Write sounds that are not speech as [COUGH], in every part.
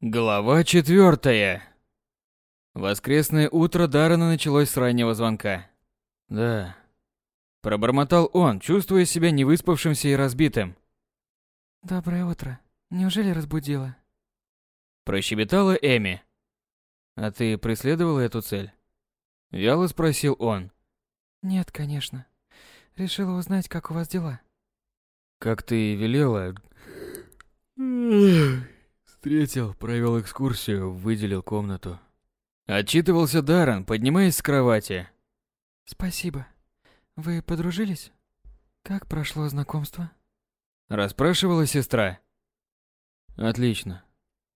Глава четвертая. Воскресное утро Даррена началось с раннего звонка. Да. Пробормотал он, чувствуя себя невыспавшимся и разбитым. Доброе утро. Неужели разбудила? Прощебетала Эми. А ты преследовала эту цель? Вяло спросил он. Нет, конечно. Решила узнать, как у вас дела. Как ты велела. [SNIFFS] Встретил, провел экскурсию, выделил комнату. Отчитывался Даррен, поднимаясь с кровати. Спасибо. Вы подружились? Как прошло знакомство? Расспрашивала сестра. Отлично.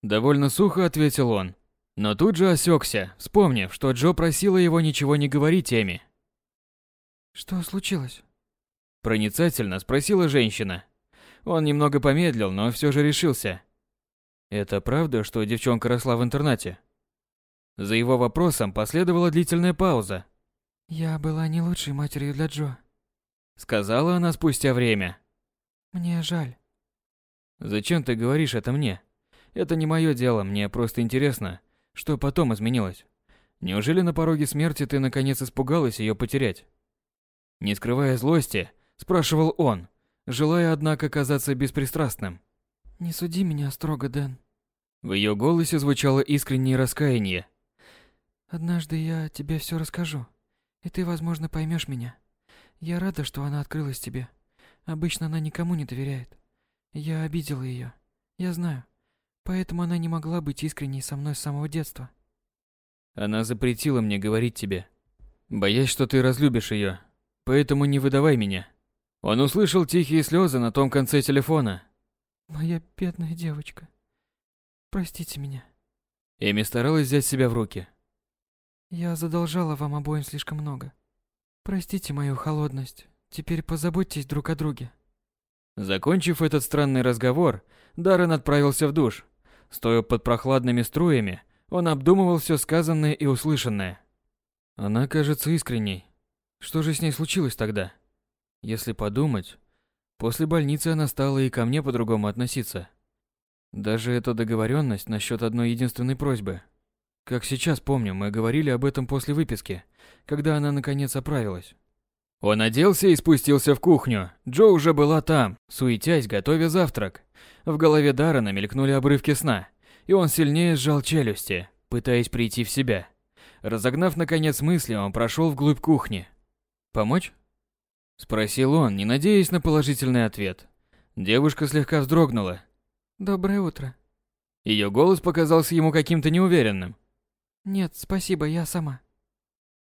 Довольно сухо ответил он. Но тут же осекся, вспомнив, что Джо просила его ничего не говорить Эми. Что случилось? Проницательно спросила женщина. Он немного помедлил, но все же решился. Это правда, что девчонка росла в интернате? За его вопросом последовала длительная пауза. Я была не лучшей матерью для Джо, сказала она спустя время. Мне жаль. Зачем ты говоришь это мне? Это не мое дело, мне просто интересно, что потом изменилось. Неужели на пороге смерти ты наконец испугалась ее потерять? Не скрывая злости, спрашивал он, желая однако казаться беспристрастным. Не суди меня строго, Дэн. В ее голосе звучало искреннее раскаяние. Однажды я тебе все расскажу, и ты, возможно, поймешь меня. Я рада, что она открылась тебе. Обычно она никому не доверяет. Я обидела ее. Я знаю. Поэтому она не могла быть искренней со мной с самого детства. Она запретила мне говорить тебе, боясь, что ты разлюбишь ее. Поэтому не выдавай меня. Он услышал тихие слезы на том конце телефона, Моя бедная девочка. Простите меня. Эми старалась взять себя в руки. Я задолжала вам обоим слишком много. Простите мою холодность. Теперь позаботьтесь друг о друге. Закончив этот странный разговор, Даррен отправился в душ. Стоя под прохладными струями, он обдумывал все сказанное и услышанное. Она кажется искренней. Что же с ней случилось тогда? Если подумать, После больницы она стала и ко мне по-другому относиться. Даже эта договоренность насчет одной единственной просьбы. Как сейчас помню, мы говорили об этом после выписки, когда она наконец оправилась. Он оделся и спустился в кухню. Джо уже была там, суетясь, готовя завтрак. В голове Даррена мелькнули обрывки сна, и он сильнее сжал челюсти, пытаясь прийти в себя. Разогнав наконец мысли, он прошел вглубь кухни. «Помочь?» Спросил он, не надеясь на положительный ответ. Девушка слегка вздрогнула. «Доброе утро». Ее голос показался ему каким-то неуверенным. «Нет, спасибо, я сама».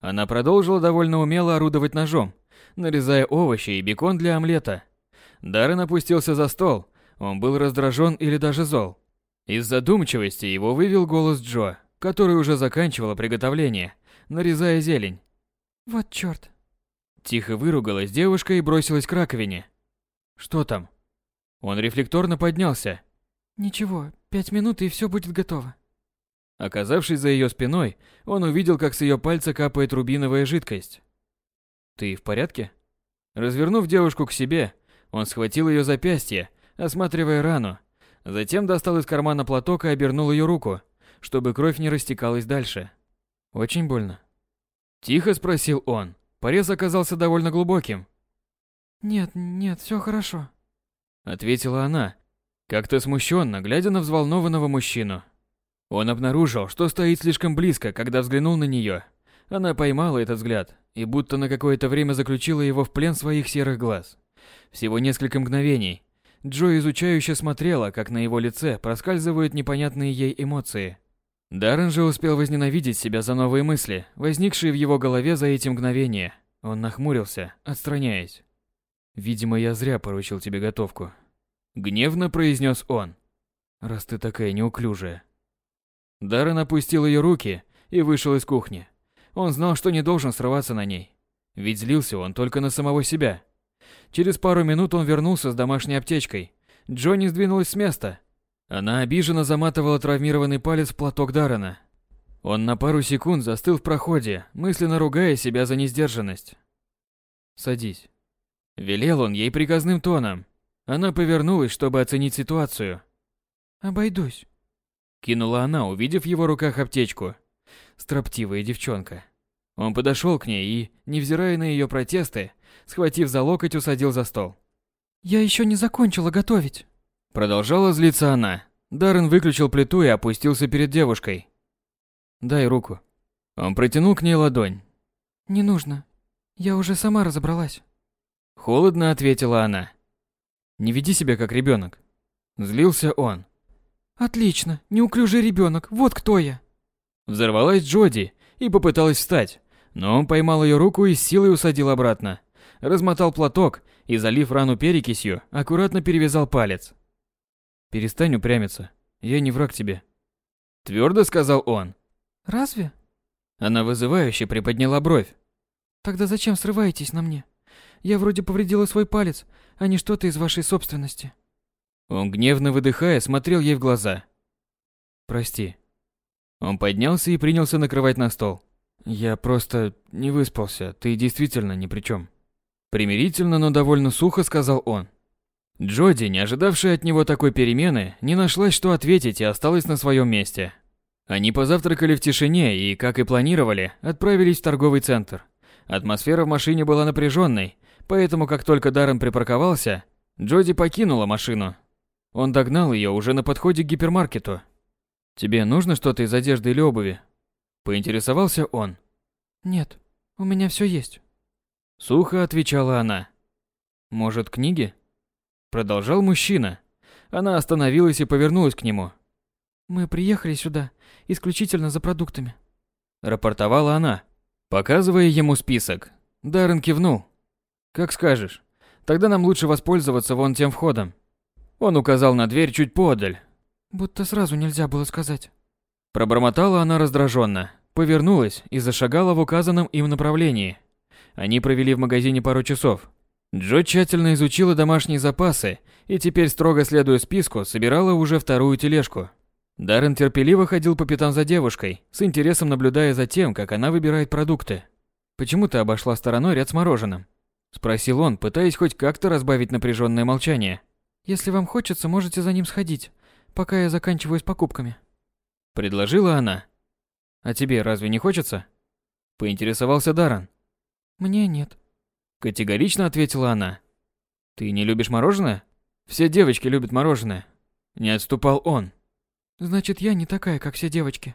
Она продолжила довольно умело орудовать ножом, нарезая овощи и бекон для омлета. Даррен опустился за стол. Он был раздражен или даже зол. Из задумчивости его вывел голос Джо, который уже заканчивала приготовление, нарезая зелень. «Вот чёрт, Тихо выругалась девушка и бросилась к раковине. Что там? Он рефлекторно поднялся. Ничего, пять минут и все будет готово. Оказавшись за ее спиной, он увидел, как с ее пальца капает рубиновая жидкость. Ты в порядке? Развернув девушку к себе, он схватил ее запястье, осматривая рану. Затем достал из кармана платок и обернул ее руку, чтобы кровь не растекалась дальше. Очень больно. Тихо спросил он. Порез оказался довольно глубоким. «Нет, нет, все хорошо», — ответила она, как-то смущенно, глядя на взволнованного мужчину. Он обнаружил, что стоит слишком близко, когда взглянул на нее. Она поймала этот взгляд и будто на какое-то время заключила его в плен своих серых глаз. Всего несколько мгновений. Джо изучающе смотрела, как на его лице проскальзывают непонятные ей эмоции. Даррен же успел возненавидеть себя за новые мысли, возникшие в его голове за эти мгновения. Он нахмурился, отстраняясь. «Видимо, я зря поручил тебе готовку», — гневно произнес он. «Раз ты такая неуклюжая». Даррен опустил ее руки и вышел из кухни. Он знал, что не должен срываться на ней. Ведь злился он только на самого себя. Через пару минут он вернулся с домашней аптечкой. Джонни сдвинулась с места, она обиженно заматывала травмированный палец в платок Даррена. Он на пару секунд застыл в проходе, мысленно ругая себя за несдержанность. «Садись». Велел он ей приказным тоном. Она повернулась, чтобы оценить ситуацию. «Обойдусь». Кинула она, увидев в его руках аптечку. Строптивая девчонка. Он подошел к ней и, невзирая на ее протесты, схватив за локоть, усадил за стол. «Я еще не закончила готовить». Продолжала злиться она. Даррен выключил плиту и опустился перед девушкой. «Дай руку». Он протянул к ней ладонь. «Не нужно. Я уже сама разобралась». Холодно ответила она. «Не веди себя как ребенок. Злился он. «Отлично, неуклюжий ребенок, вот кто я!» Взорвалась Джоди и попыталась встать, но он поймал ее руку и с силой усадил обратно. Размотал платок и, залив рану перекисью, аккуратно перевязал палец. «Перестань упрямиться, я не враг тебе», — твердо сказал он. «Разве?» Она вызывающе приподняла бровь. «Тогда зачем срываетесь на мне? Я вроде повредила свой палец, а не что-то из вашей собственности». Он гневно выдыхая смотрел ей в глаза. «Прости». Он поднялся и принялся накрывать на стол. «Я просто не выспался, ты действительно ни при чем». Примирительно, но довольно сухо сказал он. Джоди, не ожидавшая от него такой перемены, не нашлась, что ответить и осталась на своем месте. Они позавтракали в тишине и, как и планировали, отправились в торговый центр. Атмосфера в машине была напряженной, поэтому как только Даррен припарковался, Джоди покинула машину, он догнал ее уже на подходе к гипермаркету. «Тебе нужно что-то из одежды или обуви?» Поинтересовался он. «Нет, у меня все есть». Сухо отвечала она. «Может, книги?» Продолжал мужчина. Она остановилась и повернулась к нему. «Мы приехали сюда исключительно за продуктами», рапортовала она, показывая ему список. Даррен кивнул. «Как скажешь. Тогда нам лучше воспользоваться вон тем входом. Он указал на дверь чуть подаль. Будто сразу нельзя было сказать. Пробормотала она раздраженно, повернулась и зашагала в указанном им направлении. Они провели в магазине пару часов. Джо тщательно изучила домашние запасы и теперь, строго следуя списку, собирала уже вторую тележку. Даррен терпеливо ходил по пятам за девушкой, с интересом наблюдая за тем, как она выбирает продукты. «Почему ты обошла стороной ряд с мороженым?» – спросил он, пытаясь хоть как-то разбавить напряженное молчание. Если вам хочется, можете за ним сходить, пока я заканчиваю с покупками. Предложила она. А тебе разве не хочется? Поинтересовался Даран. Мне нет. Категорично ответила она. Ты не любишь мороженое? Все девочки любят мороженое. Не отступал он. Значит, я не такая, как все девочки.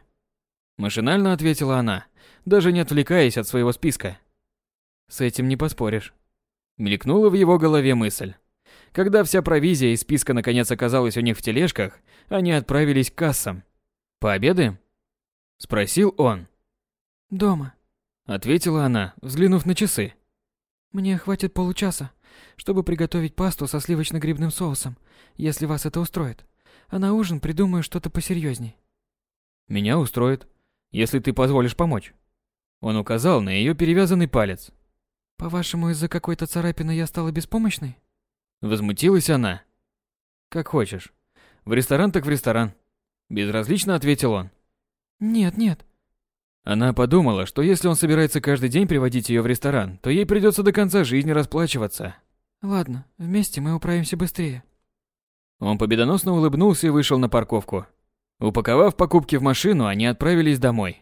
Машинально ответила она, даже не отвлекаясь от своего списка. С этим не поспоришь. Мелькнула в его голове мысль. Когда вся провизия из списка наконец оказалась у них в тележках, они отправились к кассам. «Пообедаем?» – спросил он. «Дома», – ответила она, взглянув на часы. «Мне хватит получаса, чтобы приготовить пасту со сливочно-грибным соусом, если вас это устроит. А на ужин придумаю что-то посерьезней». «Меня устроит, если ты позволишь помочь». Он указал на ее перевязанный палец. «По-вашему, из-за какой-то царапины я стала беспомощной?» Возмутилась она. Как хочешь. В ресторан так в ресторан. Безразлично ответил он. Нет, нет. Она подумала, что если он собирается каждый день приводить ее в ресторан, то ей придется до конца жизни расплачиваться. Ладно, вместе мы управимся быстрее. Он победоносно улыбнулся и вышел на парковку. Упаковав покупки в машину, они отправились домой.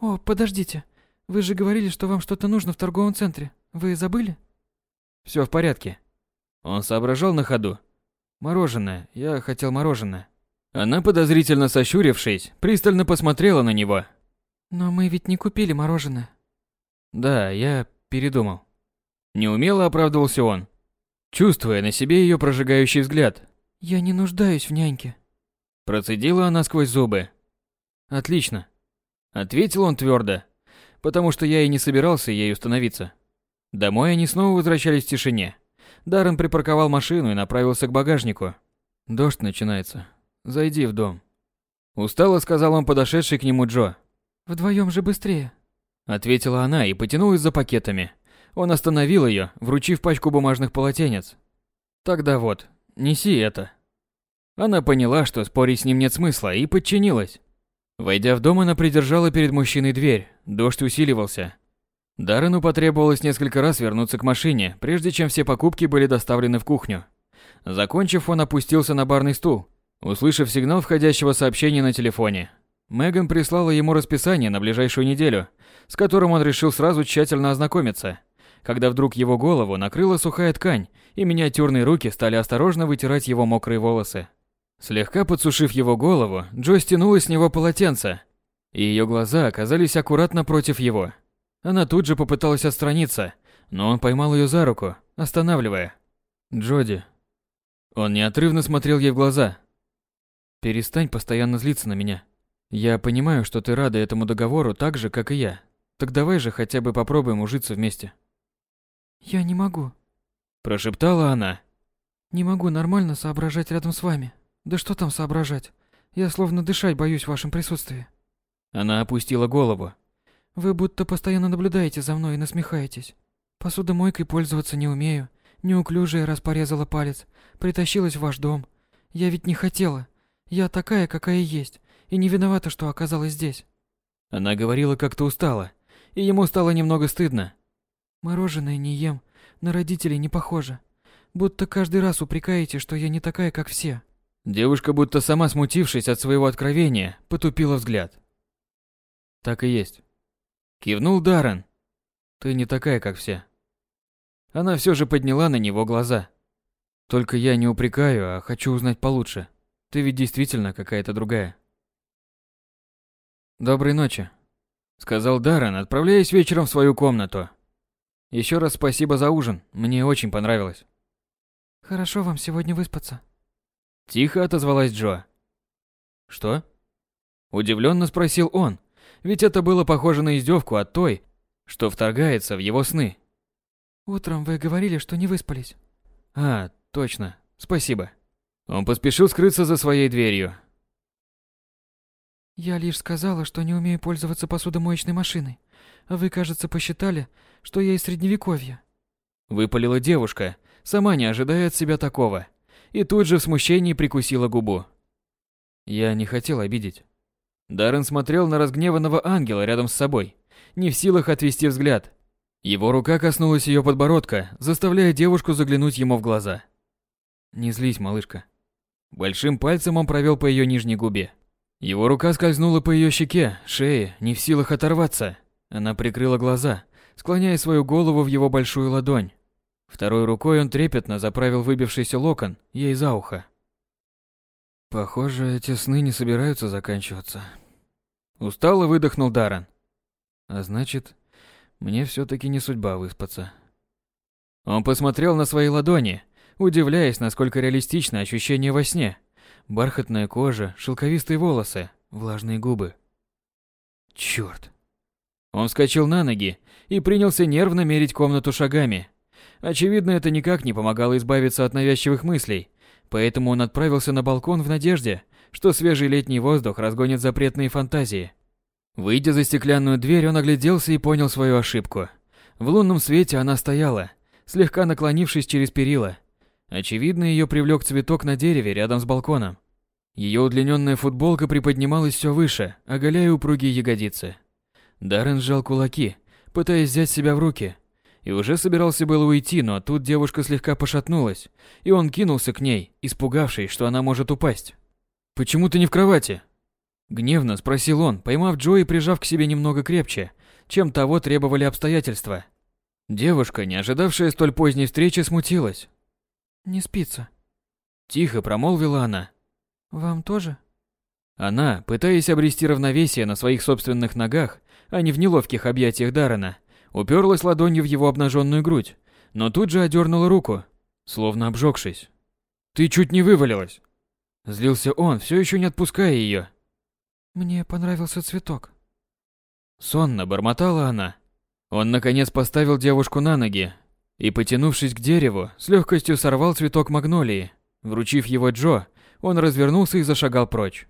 О, подождите. Вы же говорили, что вам что-то нужно в торговом центре. Вы забыли? Все в порядке. Он соображал на ходу. «Мороженое. Я хотел мороженое». Она, подозрительно сощурившись, пристально посмотрела на него. «Но мы ведь не купили мороженое». «Да, я передумал». Неумело оправдывался он, чувствуя на себе ее прожигающий взгляд. «Я не нуждаюсь в няньке». Процедила она сквозь зубы. «Отлично», — ответил он твердо, потому что я и не собирался ею становиться. Домой они снова возвращались в тишине. Даррен припарковал машину и направился к багажнику. «Дождь начинается. Зайди в дом». Устало сказал он подошедший к нему Джо. «Вдвоем же быстрее», — ответила она и потянулась за пакетами. Он остановил ее, вручив пачку бумажных полотенец. «Тогда вот, неси это». Она поняла, что спорить с ним нет смысла, и подчинилась. Войдя в дом, она придержала перед мужчиной дверь. Дождь усиливался. Даррену потребовалось несколько раз вернуться к машине, прежде чем все покупки были доставлены в кухню. Закончив, он опустился на барный стул услышав сигнал входящего сообщения на телефоне. Меган прислала ему расписание на ближайшую неделю, с которым он решил сразу тщательно ознакомиться, когда вдруг его голову накрыла сухая ткань, и миниатюрные руки стали осторожно вытирать его мокрые волосы. Слегка подсушив его голову, Джо стянула с него полотенце, и ее глаза оказались аккуратно против его. Она тут же попыталась отстраниться, но он поймал ее за руку, останавливая. «Джоди». Он неотрывно смотрел ей в глаза. «Перестань постоянно злиться на меня. Я понимаю, что ты рада этому договору так же, как и я. Так давай же хотя бы попробуем ужиться вместе». «Я не могу», – прошептала она. «Не могу нормально соображать рядом с вами. Да что там соображать? Я словно дышать боюсь в вашем присутствии». Она опустила голову. «Вы будто постоянно наблюдаете за мной и насмехаетесь. Посудомойкой пользоваться не умею. Неуклюжая раз порезала палец. Притащилась в ваш дом. Я ведь не хотела. Я такая, какая есть. И не виновата, что оказалась здесь». Она говорила как-то устала. И ему стало немного стыдно. «Мороженое не ем. На родителей не похоже. Будто каждый раз упрекаете, что я не такая, как все». Девушка, будто сама смутившись от своего откровения, потупила взгляд. Так и есть. Кивнул Даррен. Ты не такая, как все. Она все же подняла на него глаза. Только я не упрекаю, а хочу узнать получше. Ты ведь действительно какая-то другая. Доброй ночи, сказал Даррен, отправляясь вечером в свою комнату. Еще раз спасибо за ужин. Мне очень понравилось. Хорошо вам сегодня выспаться. Тихо отозвалась Джо. Что? Удивленно спросил он, ведь это было похоже на издевку от той, что вторгается в его сны. Утром вы говорили, что не выспались. А, точно. Спасибо. Он поспешил скрыться за своей дверью. Я лишь сказала, что не умею пользоваться посудомоечной машиной. А вы, кажется, посчитали, что я из средневековья. Выпалила девушка, сама не ожидая от себя такого и тут же в смущении прикусила губу. Я не хотел обидеть. Даррен смотрел на разгневанного ангела рядом с собой, не в силах отвести взгляд. Его рука коснулась ее подбородка, заставляя девушку заглянуть ему в глаза. «Не злись, малышка». Большим пальцем он провел по ее нижней губе. Его рука скользнула по ее щеке, шее, не в силах оторваться. Она прикрыла глаза, склоняя свою голову в его большую ладонь. Второй рукой он трепетно заправил выбившийся локон ей за ухо. Похоже, эти сны не собираются заканчиваться. Устало выдохнул Даран. А значит, мне все таки не судьба выспаться. Он посмотрел на свои ладони, удивляясь, насколько реалистично ощущение во сне. Бархатная кожа, шелковистые волосы, влажные губы. Чёрт. Он вскочил на ноги и принялся нервно мерить комнату шагами, Очевидно, это никак не помогало избавиться от навязчивых мыслей, поэтому он отправился на балкон в надежде, что свежий летний воздух разгонит запретные фантазии. Выйдя за стеклянную дверь, он огляделся и понял свою ошибку. В лунном свете она стояла, слегка наклонившись через перила. Очевидно, ее привлек цветок на дереве рядом с балконом. Ее удлиненная футболка приподнималась все выше, оголяя упругие ягодицы. Даррен сжал кулаки, пытаясь взять себя в руки, и уже собирался было уйти, но тут девушка слегка пошатнулась, и он кинулся к ней, испугавшись, что она может упасть. «Почему ты не в кровати?» Гневно спросил он, поймав Джо и прижав к себе немного крепче, чем того требовали обстоятельства. Девушка, не ожидавшая столь поздней встречи, смутилась. «Не спится». Тихо промолвила она. «Вам тоже?» Она, пытаясь обрести равновесие на своих собственных ногах, а не в неловких объятиях Дарана, уперлась ладонью в его обнаженную грудь, но тут же одернула руку, словно обжегшись. «Ты чуть не вывалилась!» Злился он, все еще не отпуская ее. «Мне понравился цветок». Сонно бормотала она. Он, наконец, поставил девушку на ноги и, потянувшись к дереву, с легкостью сорвал цветок магнолии. Вручив его Джо, он развернулся и зашагал прочь.